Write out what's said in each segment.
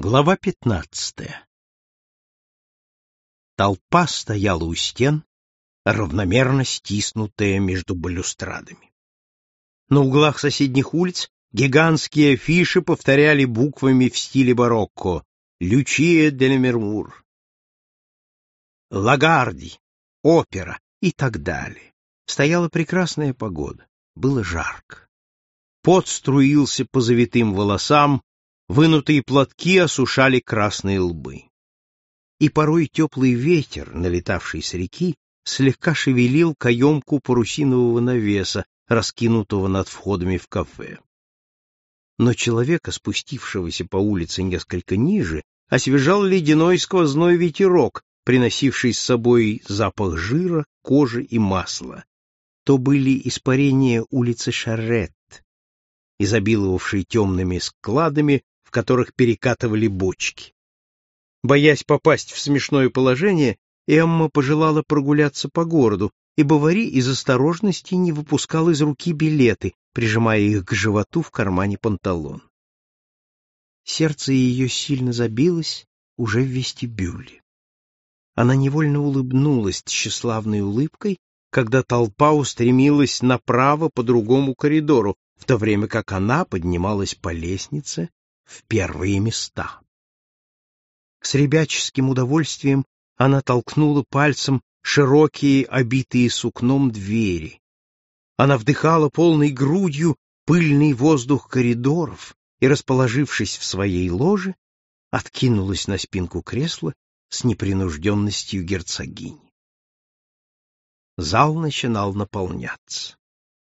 Глава пятнадцатая Толпа стояла у стен, равномерно стиснутая между балюстрадами. На углах соседних улиц гигантские афиши повторяли буквами в стиле барокко «Лючия дель Мермур», «Лагарди», «Опера» и так далее. Стояла прекрасная погода, было жарко. Пот струился по завитым волосам, Вынутые платки осушали красные лбы. И порой теплый ветер, налетавший с реки, слегка шевелил каемку парусинового навеса, раскинутого над входами в кафе. Но человека, спустившегося по улице несколько ниже, освежал ледяной сквозной ветерок, приносивший с собой запах жира, кожи и масла. То были испарения улицы Шарет, изобиловавшей темными складами, в которых перекатывали бочки. Боясь попасть в смешное положение, Эмма пожелала прогуляться по городу, и Бавари из осторожности не выпускал из руки билеты, прижимая их к животу в кармане панталон. Сердце ее сильно забилось уже в вестибюле. Она невольно улыбнулась тщеславной улыбкой, когда толпа устремилась направо по другому коридору, в то время как она поднималась по лестнице первые места. С ребяческим удовольствием она толкнула пальцем широкие, обитые сукном двери. Она вдыхала полной грудью пыльный воздух коридоров и, расположившись в своей ложе, откинулась на спинку кресла с непринужденностью герцогини. Зал начинал наполняться.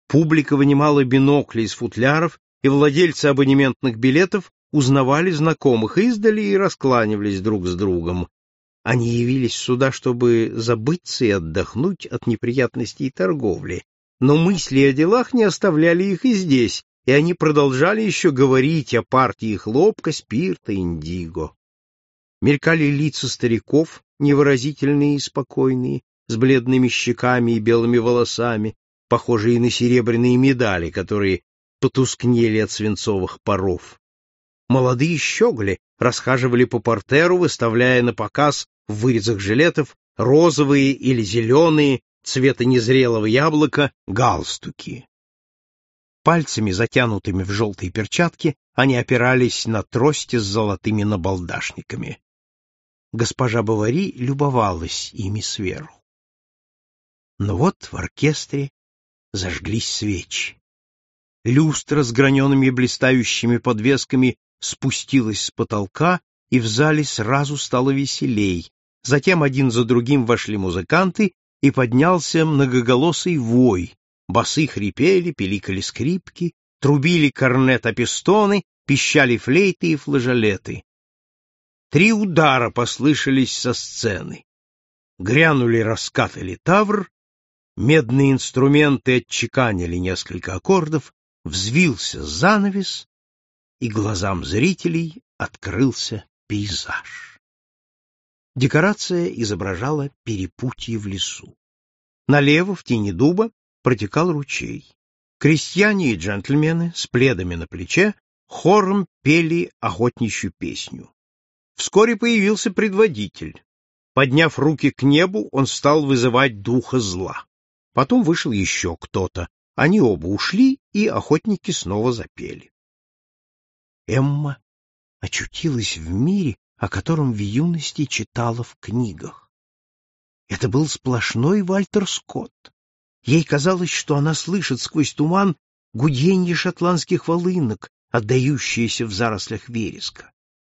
Публика вынимала бинокли из футляров, и владельцы абонементных билетов узнавали знакомых издали и раскланивались друг с другом. Они явились сюда, чтобы забыться и отдохнуть от неприятностей торговли, но мысли о делах не оставляли их и здесь, и они продолжали еще говорить о партии хлопка, спирта, индиго. Мелькали лица стариков, невыразительные и спокойные, с бледными щеками и белыми волосами, похожие на серебряные медали, которые потускнели от свинцовых паров. Молодые щеголи расхаживали по портеру, выставляя на показ в вырезах жилетов розовые или зеленые, цвета незрелого яблока, галстуки. Пальцами, затянутыми в желтые перчатки, они опирались на трости с золотыми набалдашниками. Госпожа Бавари любовалась ими сверху. Но вот в оркестре зажглись свечи. Люстра с граненными блистающими подвесками спустилась с потолка, и в зале сразу стало веселей. Затем один за другим вошли музыканты, и поднялся многоголосый вой. Басы хрипели, пиликали скрипки, трубили корнет-апистоны, пищали флейты и флажолеты. Три удара послышались со сцены. Грянули раскаты литавр, медные инструменты отчеканили несколько аккордов, взвился занавес, и глазам зрителей открылся пейзаж. Декорация изображала перепутье в лесу. Налево, в тени дуба, протекал ручей. Крестьяне и джентльмены с пледами на плече хором пели охотничью песню. Вскоре появился предводитель. Подняв руки к небу, он стал вызывать духа зла. Потом вышел еще кто-то. Они оба ушли, и охотники снова запели. Эмма очутилась в мире, о котором в юности читала в книгах. Это был сплошной Вальтер Скотт. Ей казалось, что она слышит сквозь туман гуденье шотландских волынок, отдающиеся в зарослях вереска.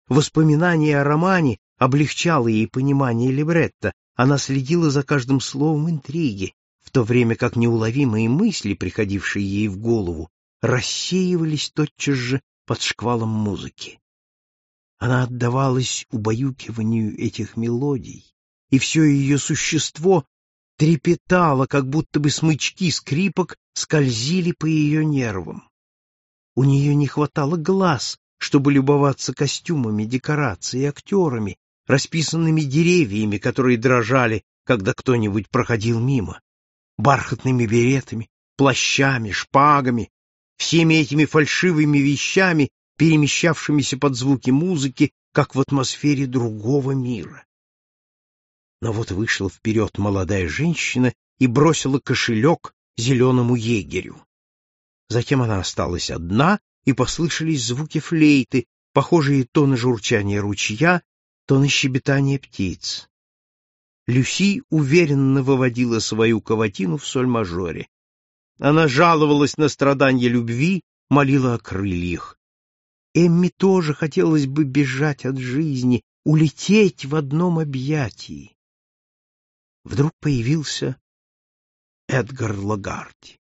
Воспоминание о романе облегчало ей понимание либретто, она следила за каждым словом интриги, в то время как неуловимые мысли, приходившие ей в голову, рассеивались тотчас же под шквалом музыки. Она отдавалась убаюкиванию этих мелодий, и все ее существо трепетало, как будто бы смычки скрипок скользили по ее нервам. У нее не хватало глаз, чтобы любоваться костюмами, декорацией, актерами, расписанными деревьями, которые дрожали, когда кто-нибудь проходил мимо, бархатными беретами, плащами, шпагами, всеми этими фальшивыми вещами, перемещавшимися под звуки музыки, как в атмосфере другого мира. Но вот вышла вперед молодая женщина и бросила кошелек зеленому егерю. Затем она осталась одна, и послышались звуки флейты, похожие то на журчание ручья, то на щебетание птиц. Люси уверенно выводила свою каватину в соль-мажоре. Она жаловалась на страдания любви, молила о крыльях. Эмми тоже хотелось бы бежать от жизни, улететь в одном объятии. Вдруг появился Эдгар Лагарди.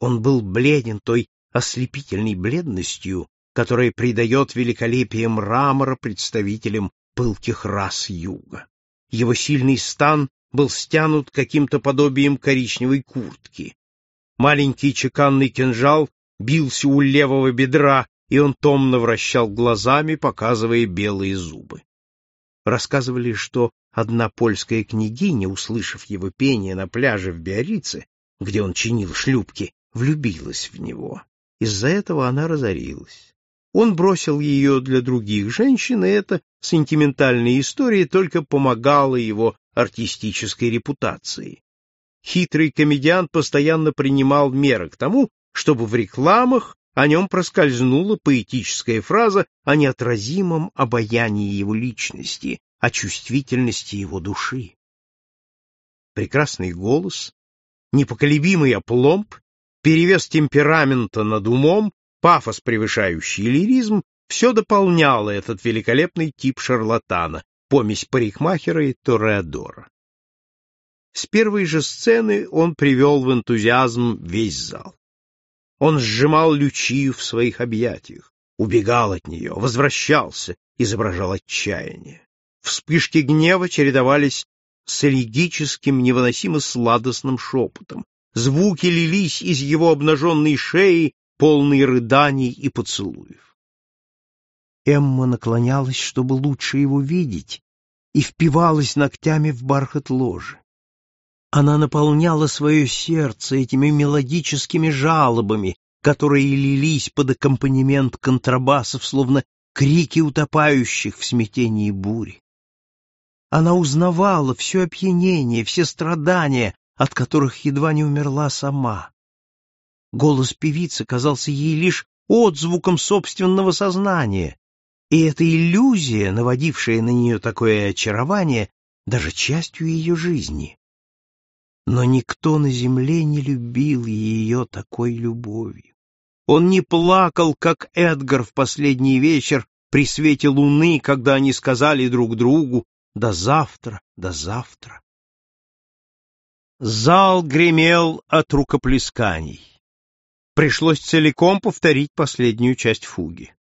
Он был бледен той ослепительной бледностью, которая придает великолепие мрамора представителям пылких рас юга. Его сильный стан был стянут каким-то подобием коричневой куртки. Маленький чеканный кинжал бился у левого бедра, и он томно вращал глазами, показывая белые зубы. Рассказывали, что одна польская княгиня, услышав его пение на пляже в Биорице, где он чинил шлюпки, влюбилась в него. Из-за этого она разорилась. Он бросил ее для других женщин, и эта сентиментальная история только помогала его артистической репутации. Хитрый комедиант постоянно принимал меры к тому, чтобы в рекламах о нем проскользнула поэтическая фраза о неотразимом обаянии его личности, о чувствительности его души. Прекрасный голос, непоколебимый опломб, перевес темперамента над умом, пафос, превышающий лиризм, все дополняло этот великолепный тип шарлатана, помесь парикмахера и тореадора. С первой же сцены он привел в энтузиазм весь зал. Он сжимал Лючию в своих объятиях, убегал от нее, возвращался, изображал отчаяние. Вспышки гнева чередовались с элегическим, невыносимо сладостным шепотом. Звуки лились из его обнаженной шеи, полные рыданий и поцелуев. Эмма наклонялась, чтобы лучше его видеть, и впивалась ногтями в бархат ложи. Она наполняла свое сердце этими мелодическими жалобами, которые лились под аккомпанемент контрабасов, словно крики утопающих в смятении бури. Она узнавала все опьянение, все страдания, от которых едва не умерла сама. Голос певицы казался ей лишь отзвуком собственного сознания, и эта иллюзия, наводившая на нее такое очарование, даже частью ее жизни. Но никто на земле не любил ее такой любовью. Он не плакал, как Эдгар в последний вечер при свете луны, когда они сказали друг другу «до завтра, до завтра». Зал гремел от рукоплесканий. Пришлось целиком повторить последнюю часть фуги.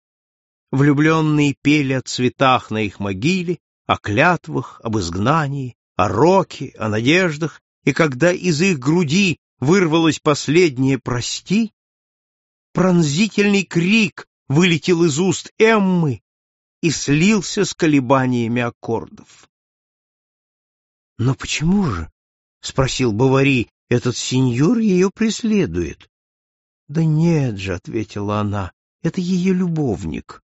Влюбленные пели о цветах на их могиле, о клятвах, об изгнании, о роке, о надеждах, и когда из их груди вырвалось последнее «прости», пронзительный крик вылетел из уст Эммы и слился с колебаниями аккордов. «Но почему же?» — спросил Бавари. «Этот сеньор ее преследует». «Да нет же», — ответила она, — «это ее любовник.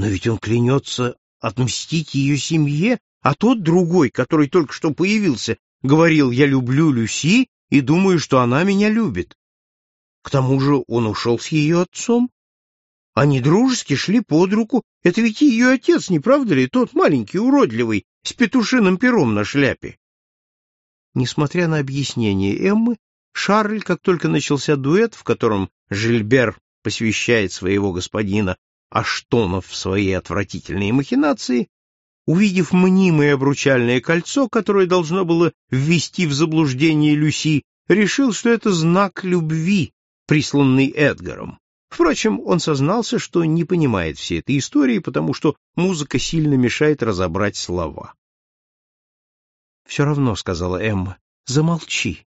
Но ведь он клянется отмстить ее семье, а тот другой, который только что появился, говорил «я люблю Люси и думаю, что она меня любит». К тому же он ушел с ее отцом. Они дружески шли под руку. Это ведь ее отец, не правда ли, тот маленький, уродливый, с петушиным пером на шляпе. Несмотря на объяснение Эммы, Шарль, как только начался дуэт, в котором Жильбер посвящает своего господина Аштонов в свои отвратительные махинации, увидев мнимое обручальное кольцо, которое должно было ввести в заблуждение Люси, решил, что это знак любви, присланный Эдгаром. Впрочем, он сознался, что не понимает всей этой истории, потому что музыка сильно мешает разобрать слова. «Все равно», — сказала Эмма, — «замолчи».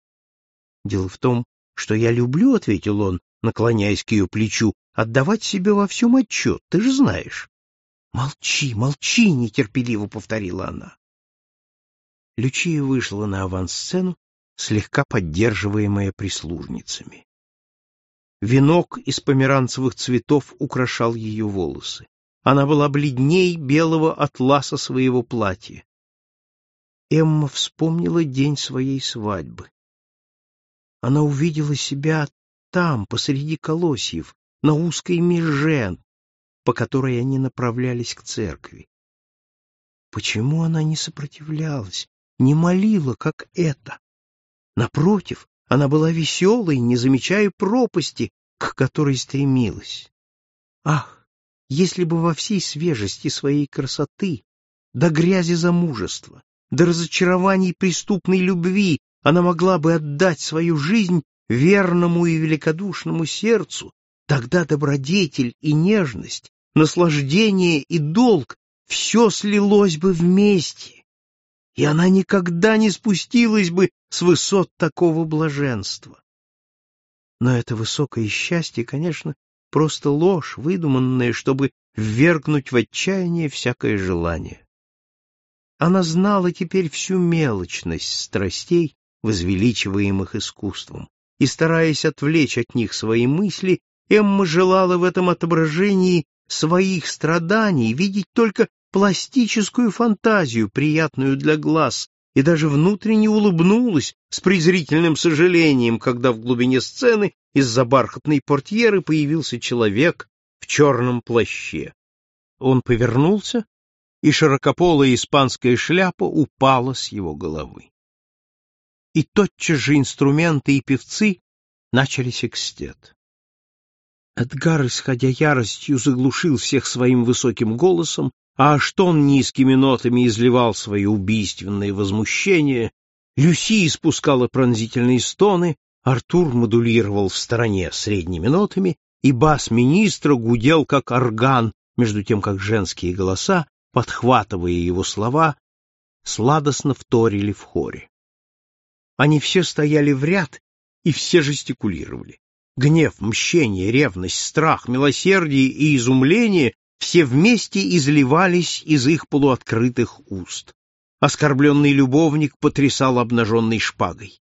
«Дело в том, что я люблю», — ответил он, наклоняясь к ее плечу, отдавать себе во всем отчет, ты же знаешь. Молчи, молчи, нетерпеливо повторила она. Лючия вышла на авансцену, слегка поддерживаемая прислужницами. Венок из померанцевых цветов украшал ее волосы. она была бледней белого атласа своего платья. Эмма вспомнила день своей свадьбы. Она увидела себя там, посреди колосьев, на узкой меже, по которой они направлялись к церкви. Почему она не сопротивлялась, не молила, как это? Напротив, она была веселой, не замечая пропасти, к которой стремилась. Ах, если бы во всей свежести своей красоты, до грязи замужества, до разочарований преступной любви она могла бы отдать свою жизнь верному и великодушному сердцу, тогда добродетель и нежность, наслаждение и долг все слилось бы вместе, и она никогда не спустилась бы с высот такого блаженства. Но это высокое счастье, конечно, просто ложь, выдуманная, чтобы ввергнуть в отчаяние всякое желание. Она знала теперь всю мелочность страстей, возвеличиваемых искусством, и, стараясь отвлечь от них свои мысли, Эмма желала в этом отображении своих страданий видеть только пластическую фантазию, приятную для глаз, и даже внутренне улыбнулась с презрительным сожалением, когда в глубине сцены из-за бархатной портьеры появился человек в черном плаще. Он повернулся, и широкополая испанская шляпа упала с его головы. И тотчас же инструменты и певцы начали секстет. Эдгар, исходя яростью, заглушил всех своим высоким голосом, а Аштон низкими нотами изливал свои убийственные возмущения, Люси испускала пронзительные стоны, Артур модулировал в стороне средними нотами, и бас министра гудел, как орган, между тем, как женские голоса, подхватывая его слова, сладостно вторили в хоре. Они все стояли в ряд и все жестикулировали. Гнев, мщение, ревность, страх, милосердие и изумление все вместе изливались из их полуоткрытых уст. Оскорбленный любовник потрясал обнаженной шпагой.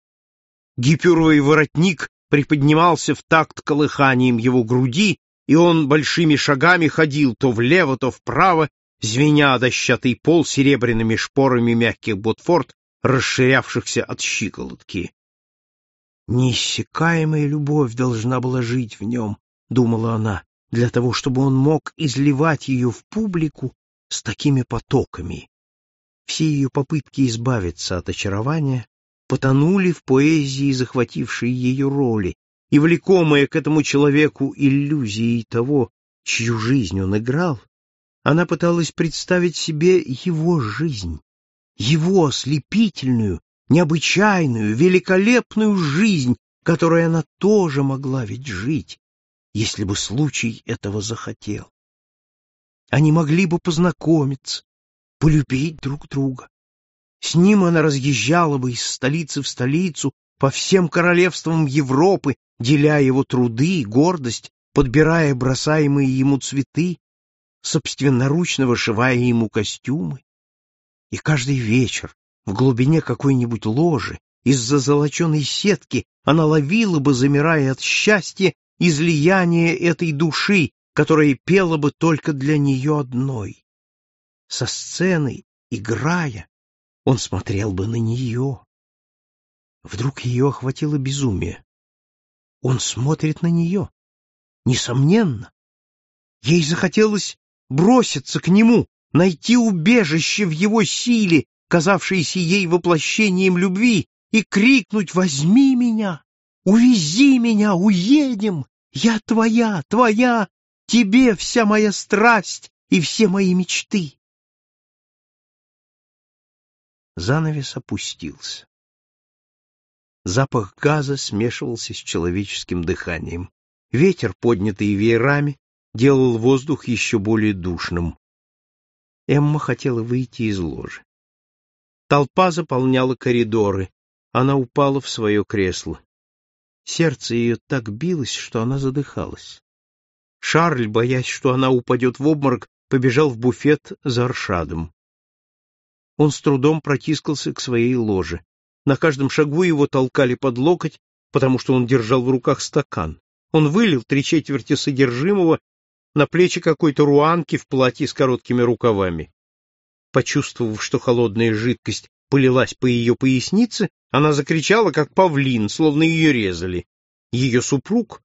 Гипюровый воротник приподнимался в такт колыханием его груди, и он большими шагами ходил то влево, то вправо, звеня дощатый пол серебряными шпорами мягких ботфорд, расширявшихся от щиколотки. Неиссякаемая любовь должна была жить в нем, — думала она для того, чтобы он мог изливать ее в публику с такими потоками. Все ее попытки избавиться от очарования потонули в поэзии, захватившей ее роли, и, влекомая к этому человеку иллюзией того, чью жизнь он играл, она пыталась представить себе его жизнь, его ослепительную, необычайную, великолепную жизнь, которой она тоже могла ведь жить, если бы случай этого захотел. Они могли бы познакомиться, полюбить друг друга. С ним она разъезжала бы из столицы в столицу по всем королевствам Европы, деля его труды и гордость, подбирая бросаемые ему цветы, собственноручно вышивая ему костюмы. И каждый вечер в глубине какой-нибудь ложи из-за золоченой сетки она ловила бы, замирая от счастья, излияние этой души, которая пела бы только для нее одной. Со сцены, играя, он смотрел бы на нее. Вдруг ее охватило безумие. Он смотрит на нее. Несомненно. Ей захотелось броситься к нему, найти убежище в его силе, казавшейся ей воплощением любви, и крикнуть «Возьми меня! Увези меня, уедем! Я твоя, твоя! Тебе вся моя страсть и все мои мечты!» Занавес опустился. Запах газа смешивался с человеческим дыханием. Ветер, поднятый веерами, делал воздух еще более душным. Эмма хотела выйти из ложи. Толпа заполняла коридоры. Она упала в свое кресло. Сердце ее так билось, что она задыхалась. Шарль, боясь, что она упадет в обморок, побежал в буфет за Аршадом. Он с трудом протискался к своей ложе. На каждом шагу его толкали под локоть, потому что он держал в руках стакан. Он вылил три четверти содержимого, на плечи какой-то руанки в платье с короткими рукавами. Почувствовав, что холодная жидкость полилась по ее пояснице, она закричала, как павлин, словно ее резали. Ее супруг,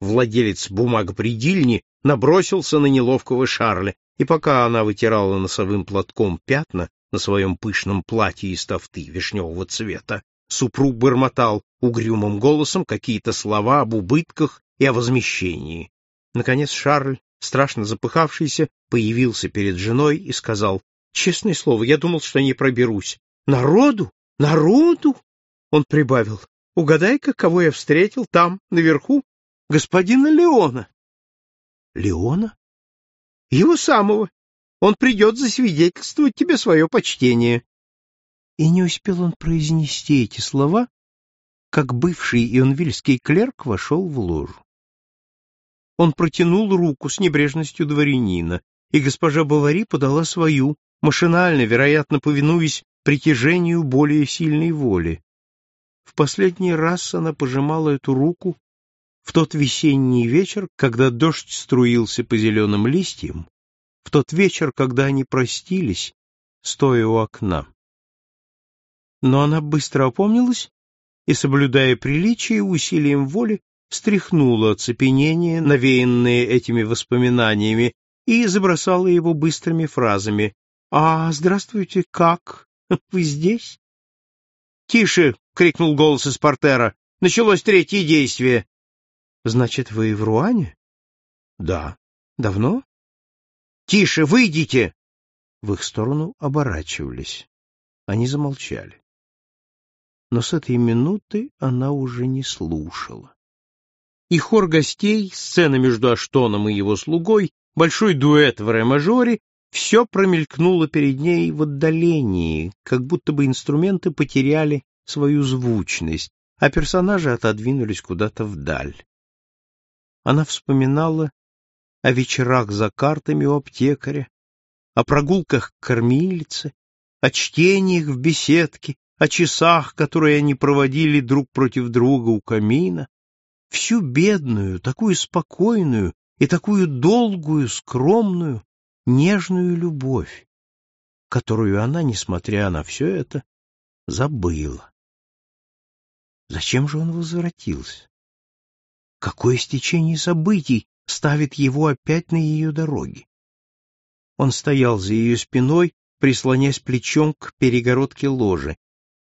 владелец бумагопредильни, набросился на неловкого Шарля, и пока она вытирала носовым платком пятна на своем пышном платье из тофты вишневого цвета, супруг бормотал угрюмым голосом какие-то слова об убытках и о возмещении. Наконец Шарль, страшно запыхавшийся, появился перед женой и сказал, «Честное слово, я думал, что не проберусь. Народу? Народу?» Он прибавил, «Угадай-ка, кого я встретил там, наверху? Господина Леона». «Леона?» «Его самого. Он придет засвидетельствовать тебе свое почтение». И не успел он произнести эти слова, как бывший ионвильский клерк вошел в ложу. Он протянул руку с небрежностью дворянина, и госпожа Бавари подала свою, машинально, вероятно, повинуясь притяжению более сильной воли. В последний раз она пожимала эту руку в тот весенний вечер, когда дождь струился по зеленым листьям, в тот вечер, когда они простились, стоя у окна. Но она быстро опомнилась и, соблюдая приличие, усилием воли стряхнула оцепенение, навеянное этими воспоминаниями, и забросала его быстрыми фразами. «А, здравствуйте, как? Вы здесь?» «Тише!» — крикнул голос из портера. «Началось третье действие!» «Значит, вы в Руане?» «Да». «Давно?» «Тише! Выйдите!» В их сторону оборачивались. Они замолчали но с этой минуты она уже не слушала. И хор гостей, сцена между Аштоном и его слугой, большой дуэт в ре-мажоре — все промелькнуло перед ней в отдалении, как будто бы инструменты потеряли свою звучность, а персонажи отодвинулись куда-то вдаль. Она вспоминала о вечерах за картами у аптекаря, о прогулках к кормилице, о чтениях в беседке, о часах, которые они проводили друг против друга у камина, всю бедную, такую спокойную и такую долгую, скромную, нежную любовь, которую она, несмотря на все это, забыла. Зачем же он возвратился? Какое стечение событий ставит его опять на ее дороге? Он стоял за ее спиной, прислонясь плечом к перегородке ложи,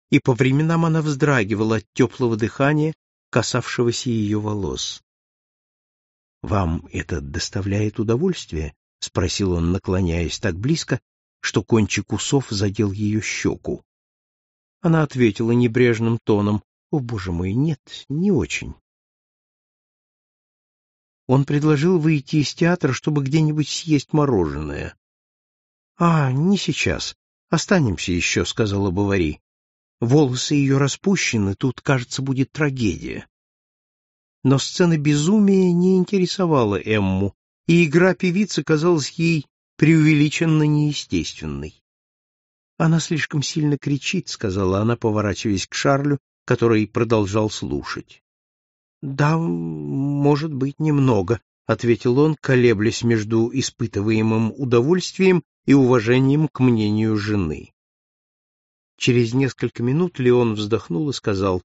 и по временам она вздрагивала от теплого дыхания, касавшегося ее волос. — Вам это доставляет удовольствие? — спросил он, наклоняясь так близко, что кончик усов задел ее щеку. Она ответила небрежным тоном, — О, боже мой, нет, не очень. Он предложил выйти из театра, чтобы где-нибудь съесть мороженое. — А, не сейчас. Останемся еще, — сказала Бавари. Волосы ее распущены, тут, кажется, будет трагедия. Но сцена безумия не интересовала Эмму, и игра певицы казалась ей преувеличенно неестественной. «Она слишком сильно кричит», — сказала она, поворачиваясь к Шарлю, который продолжал слушать. «Да, может быть, немного», — ответил он, колеблясь между испытываемым удовольствием и уважением к мнению жены. Через несколько минут Леон вздохнул и сказал,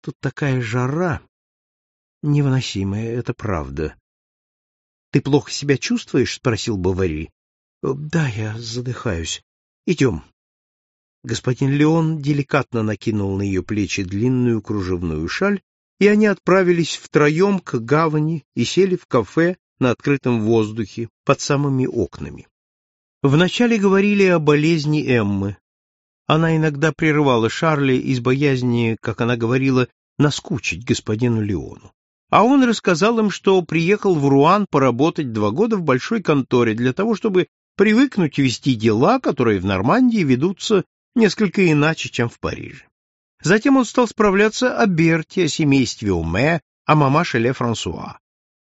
«Тут такая жара, невыносимая, это правда». «Ты плохо себя чувствуешь?» — спросил Бавари. «Да, я задыхаюсь. Идем». Господин Леон деликатно накинул на ее плечи длинную кружевную шаль, и они отправились втроем к гавани и сели в кафе на открытом воздухе под самыми окнами. Вначале говорили о болезни Эммы, она иногда прерывала Шарли из боязни, как она говорила, наскучить господину Леону. А он рассказал им, что приехал в Руан поработать два года в большой конторе для того, чтобы привыкнуть вести дела, которые в Нормандии ведутся несколько иначе, чем в Париже. Затем он стал справляться о Берте, о семействе Уме, о мамаше Ле Франсуа.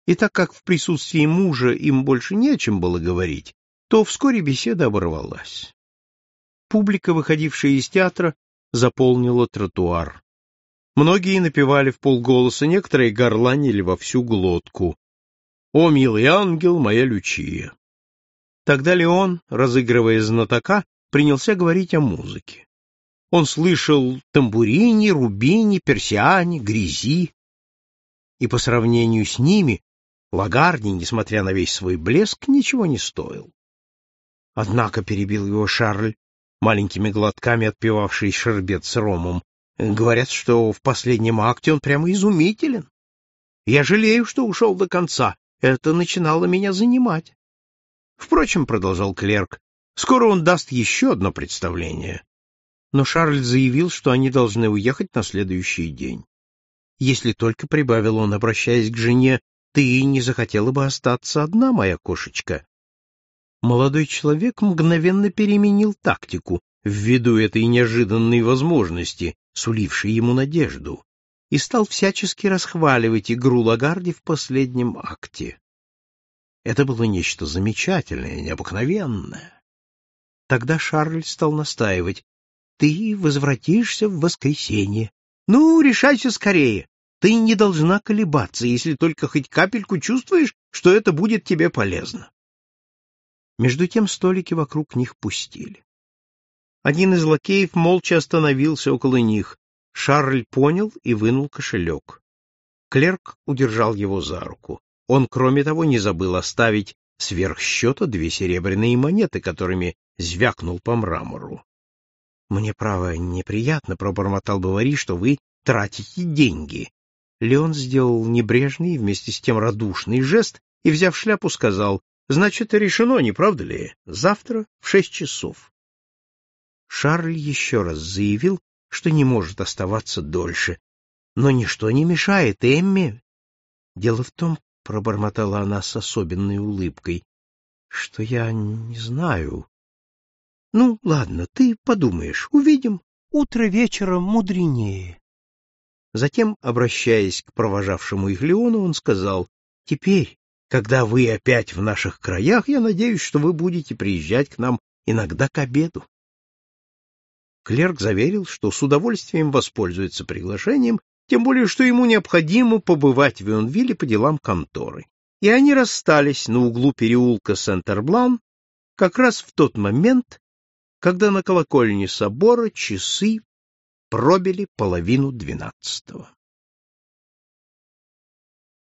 И так как в присутствии мужа им больше не о чем было говорить, то вскоре беседа оборвалась. Публика, выходившая из театра, заполнила тротуар. Многие напевали в полголоса, некоторые горланили во всю глотку. «О, милый ангел, моя Лючия!» Тогда Леон, разыгрывая знатока, принялся говорить о музыке. Он слышал тамбурини, рубини, персиане, грязи. И по сравнению с ними Лагарди, несмотря на весь свой блеск, ничего не стоил. Однако перебил его Шарль, маленькими глотками отпивавший шербет с ромом. Говорят, что в последнем акте он прямо изумителен. Я жалею, что ушел до конца. Это начинало меня занимать. Впрочем, продолжал клерк, скоро он даст еще одно представление. Но Шарль заявил, что они должны уехать на следующий день. Если только, прибавил он, обращаясь к жене, ты не захотела бы остаться одна, моя кошечка. Молодой человек мгновенно переменил тактику ввиду этой неожиданной возможности, сулившей ему надежду, и стал всячески расхваливать игру Лагарди в последнем акте. Это было нечто замечательное, необыкновенное. Тогда Шарль стал настаивать. «Ты возвратишься в воскресенье. Ну, решайся скорее. Ты не должна колебаться, если только хоть капельку чувствуешь, что это будет тебе полезно». Между тем столики вокруг них пустили. Один из лакеев молча остановился около них. Шарль понял и вынул кошелек. Клерк удержал его за руку. Он, кроме того, не забыл оставить сверх счета две серебряные монеты, которыми звякнул по мрамору. — Мне, право, неприятно, — пробормотал Бавари, — что вы тратите деньги. Леон сделал небрежный вместе с тем радушный жест и, взяв шляпу, сказал, — Значит, решено, не правда ли? Завтра в шесть часов. Шарль еще раз заявил, что не может оставаться дольше. Но ничто не мешает Эмме. Дело в том, — пробормотала она с особенной улыбкой, — что я не знаю. Ну, ладно, ты подумаешь, увидим. Утро вечером мудренее. Затем, обращаясь к провожавшему их Леону, он сказал, — Теперь, когда вы опять в наших краях, я надеюсь, что вы будете приезжать к нам иногда к обеду. Клерк заверил, что с удовольствием воспользуется приглашением тем более что ему необходимо побывать в Вионвилле по делам конторы. И они расстались на углу переулка Сент-Эрблан как раз в тот момент, когда на колокольне собора часы пробили половину двенадцатого.